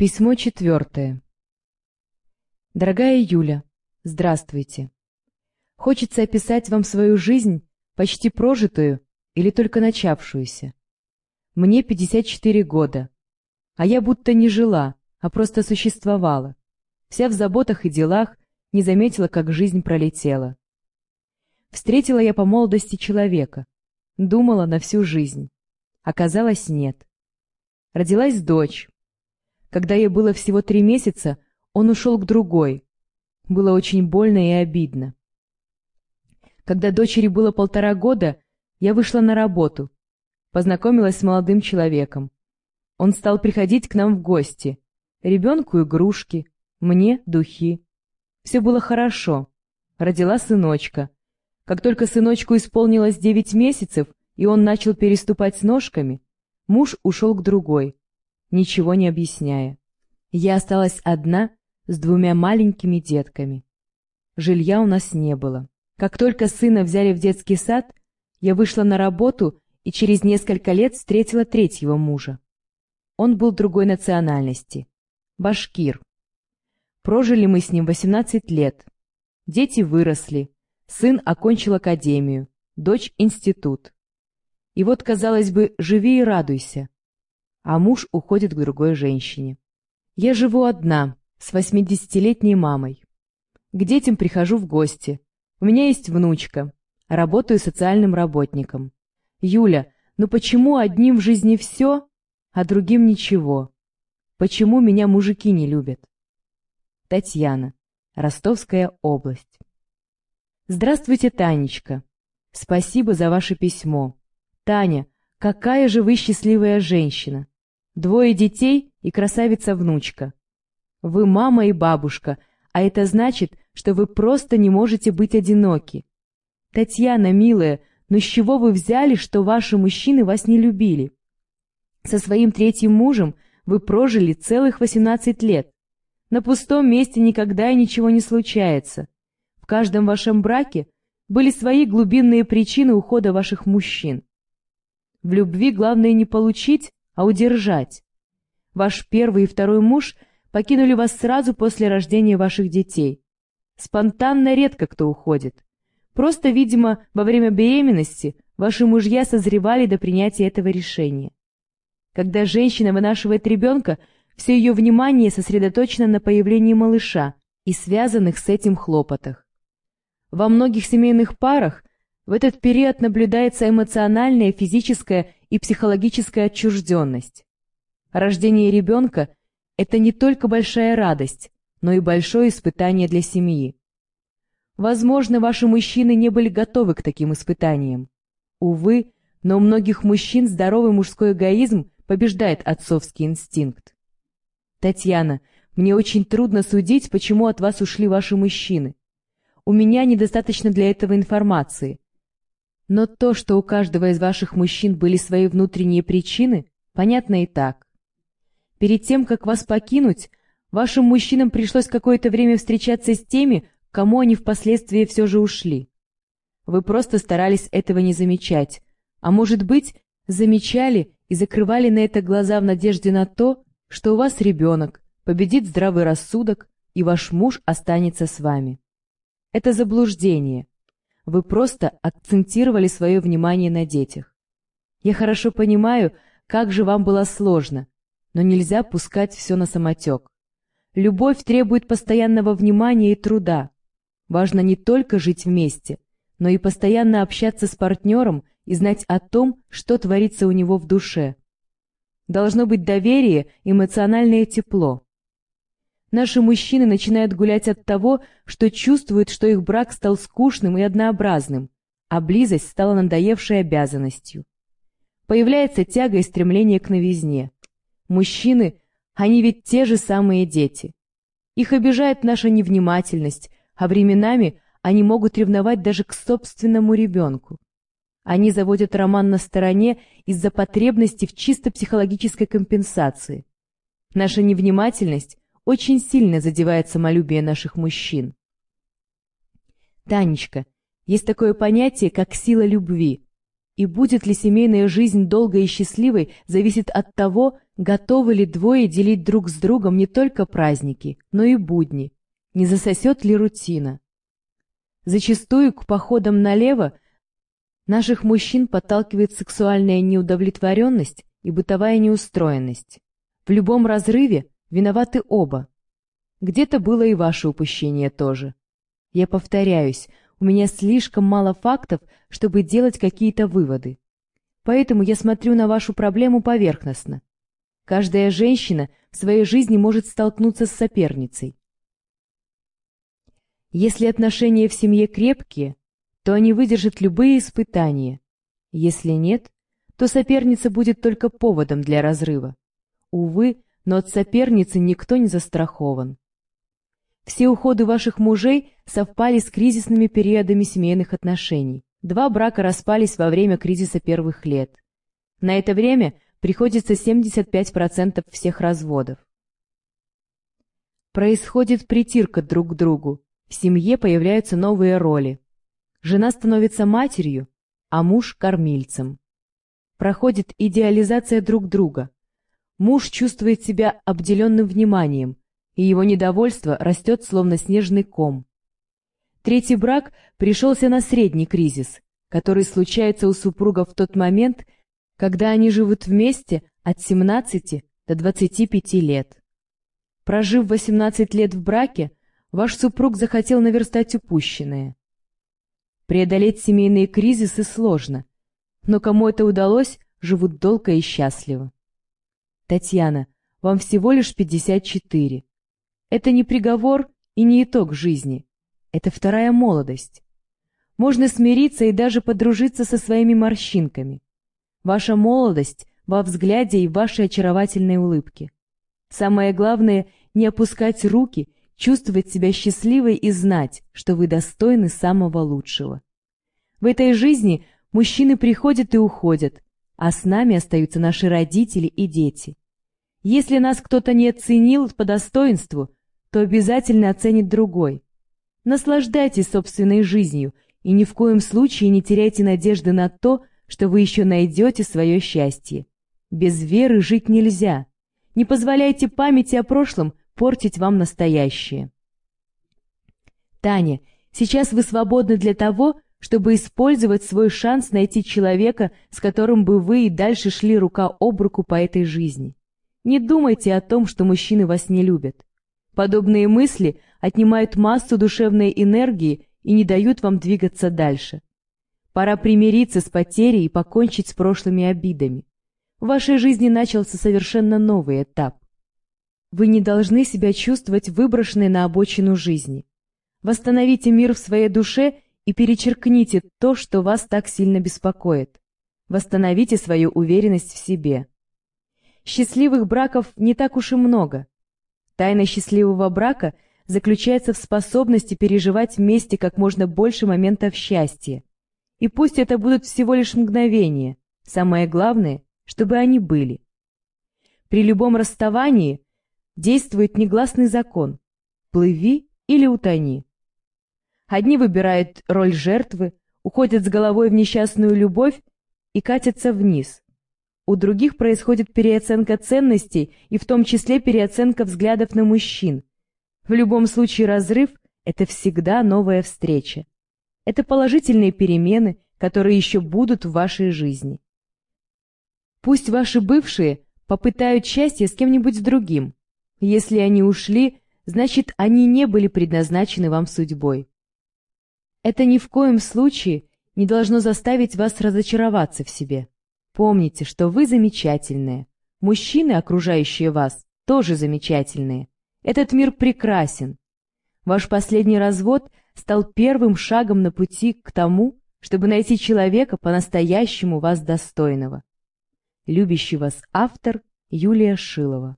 Письмо четвертое. Дорогая Юля, здравствуйте. Хочется описать вам свою жизнь, почти прожитую или только начавшуюся. Мне 54 года, а я будто не жила, а просто существовала. Вся в заботах и делах, не заметила, как жизнь пролетела. Встретила я по молодости человека, думала на всю жизнь. Оказалось, нет. Родилась дочь, когда ей было всего три месяца, он ушел к другой. Было очень больно и обидно. Когда дочери было полтора года, я вышла на работу, познакомилась с молодым человеком. Он стал приходить к нам в гости. Ребенку игрушки, мне духи. Все было хорошо. Родила сыночка. Как только сыночку исполнилось девять месяцев, и он начал переступать с ножками, муж ушел к другой ничего не объясняя. Я осталась одна с двумя маленькими детками. Жилья у нас не было. Как только сына взяли в детский сад, я вышла на работу и через несколько лет встретила третьего мужа. Он был другой национальности. Башкир. Прожили мы с ним 18 лет. Дети выросли. Сын окончил академию, дочь — институт. И вот, казалось бы, живи и радуйся а муж уходит к другой женщине. Я живу одна, с восьмидесятилетней мамой. К детям прихожу в гости. У меня есть внучка. Работаю социальным работником. Юля, ну почему одним в жизни все, а другим ничего? Почему меня мужики не любят? Татьяна. Ростовская область. Здравствуйте, Танечка. Спасибо за ваше письмо. Таня, какая же вы счастливая женщина. Двое детей и красавица-внучка. Вы мама и бабушка, а это значит, что вы просто не можете быть одиноки. Татьяна, милая, но с чего вы взяли, что ваши мужчины вас не любили? Со своим третьим мужем вы прожили целых 18 лет. На пустом месте никогда и ничего не случается. В каждом вашем браке были свои глубинные причины ухода ваших мужчин. В любви главное не получить, а удержать. Ваш первый и второй муж покинули вас сразу после рождения ваших детей. Спонтанно редко кто уходит. Просто, видимо, во время беременности ваши мужья созревали до принятия этого решения. Когда женщина вынашивает ребенка, все ее внимание сосредоточено на появлении малыша и связанных с этим хлопотах. Во многих семейных парах в этот период наблюдается эмоциональная, физическая и психологическая отчужденность. Рождение ребенка – это не только большая радость, но и большое испытание для семьи. Возможно, ваши мужчины не были готовы к таким испытаниям. Увы, но у многих мужчин здоровый мужской эгоизм побеждает отцовский инстинкт. Татьяна, мне очень трудно судить, почему от вас ушли ваши мужчины. У меня недостаточно для этого информации. Но то, что у каждого из ваших мужчин были свои внутренние причины, понятно и так. Перед тем, как вас покинуть, вашим мужчинам пришлось какое-то время встречаться с теми, кому они впоследствии все же ушли. Вы просто старались этого не замечать, а может быть, замечали и закрывали на это глаза в надежде на то, что у вас ребенок, победит здравый рассудок, и ваш муж останется с вами. Это заблуждение, вы просто акцентировали свое внимание на детях. Я хорошо понимаю, как же вам было сложно, но нельзя пускать все на самотек. Любовь требует постоянного внимания и труда. Важно не только жить вместе, но и постоянно общаться с партнером и знать о том, что творится у него в душе. Должно быть доверие, эмоциональное тепло. Наши мужчины начинают гулять от того, что чувствуют, что их брак стал скучным и однообразным, а близость стала надоевшей обязанностью. Появляется тяга и стремление к новизне. Мужчины, они ведь те же самые дети. Их обижает наша невнимательность, а временами они могут ревновать даже к собственному ребенку. Они заводят роман на стороне из-за потребности в чисто психологической компенсации. Наша невнимательность очень сильно задевает самолюбие наших мужчин. Танечка, есть такое понятие, как сила любви, и будет ли семейная жизнь долгой и счастливой, зависит от того, готовы ли двое делить друг с другом не только праздники, но и будни, не засосет ли рутина. Зачастую к походам налево наших мужчин подталкивает сексуальная неудовлетворенность и бытовая неустроенность. В любом разрыве виноваты оба. Где-то было и ваше упущение тоже. Я повторяюсь, у меня слишком мало фактов, чтобы делать какие-то выводы. Поэтому я смотрю на вашу проблему поверхностно. Каждая женщина в своей жизни может столкнуться с соперницей. Если отношения в семье крепкие, то они выдержат любые испытания. Если нет, то соперница будет только поводом для разрыва. Увы, но от соперницы никто не застрахован. Все уходы ваших мужей совпали с кризисными периодами семейных отношений. Два брака распались во время кризиса первых лет. На это время приходится 75% всех разводов. Происходит притирка друг к другу, в семье появляются новые роли. Жена становится матерью, а муж – кормильцем. Проходит идеализация друг друга. Муж чувствует себя обделенным вниманием, и его недовольство растет словно снежный ком. Третий брак пришелся на средний кризис, который случается у супругов в тот момент, когда они живут вместе от 17 до 25 лет. Прожив 18 лет в браке, ваш супруг захотел наверстать упущенное. Преодолеть семейные кризисы сложно, но кому это удалось, живут долго и счастливо. Татьяна, вам всего лишь 54. Это не приговор и не итог жизни. Это вторая молодость. Можно смириться и даже подружиться со своими морщинками. Ваша молодость во взгляде и в вашей очаровательной улыбке. Самое главное — не опускать руки, чувствовать себя счастливой и знать, что вы достойны самого лучшего. В этой жизни мужчины приходят и уходят, а с нами остаются наши родители и дети. Если нас кто-то не оценил по достоинству, то обязательно оценит другой. Наслаждайтесь собственной жизнью и ни в коем случае не теряйте надежды на то, что вы еще найдете свое счастье. Без веры жить нельзя. Не позволяйте памяти о прошлом портить вам настоящее. Таня, сейчас вы свободны для того, чтобы использовать свой шанс найти человека, с которым бы вы и дальше шли рука об руку по этой жизни. Не думайте о том, что мужчины вас не любят. Подобные мысли отнимают массу душевной энергии и не дают вам двигаться дальше. Пора примириться с потерей и покончить с прошлыми обидами. В вашей жизни начался совершенно новый этап. Вы не должны себя чувствовать выброшенной на обочину жизни. Восстановите мир в своей душе и перечеркните то, что вас так сильно беспокоит. Восстановите свою уверенность в себе. Счастливых браков не так уж и много. Тайна счастливого брака заключается в способности переживать вместе как можно больше моментов счастья. И пусть это будут всего лишь мгновения, самое главное, чтобы они были. При любом расставании действует негласный закон «плыви или утони». Одни выбирают роль жертвы, уходят с головой в несчастную любовь и катятся вниз, у других происходит переоценка ценностей и в том числе переоценка взглядов на мужчин. В любом случае разрыв – это всегда новая встреча. Это положительные перемены, которые еще будут в вашей жизни. Пусть ваши бывшие попытают счастье с кем-нибудь другим. Если они ушли, значит, они не были предназначены вам судьбой. Это ни в коем случае не должно заставить вас разочароваться в себе. Помните, что вы замечательные. Мужчины, окружающие вас, тоже замечательные. Этот мир прекрасен. Ваш последний развод стал первым шагом на пути к тому, чтобы найти человека по-настоящему вас достойного. Любящий вас автор Юлия Шилова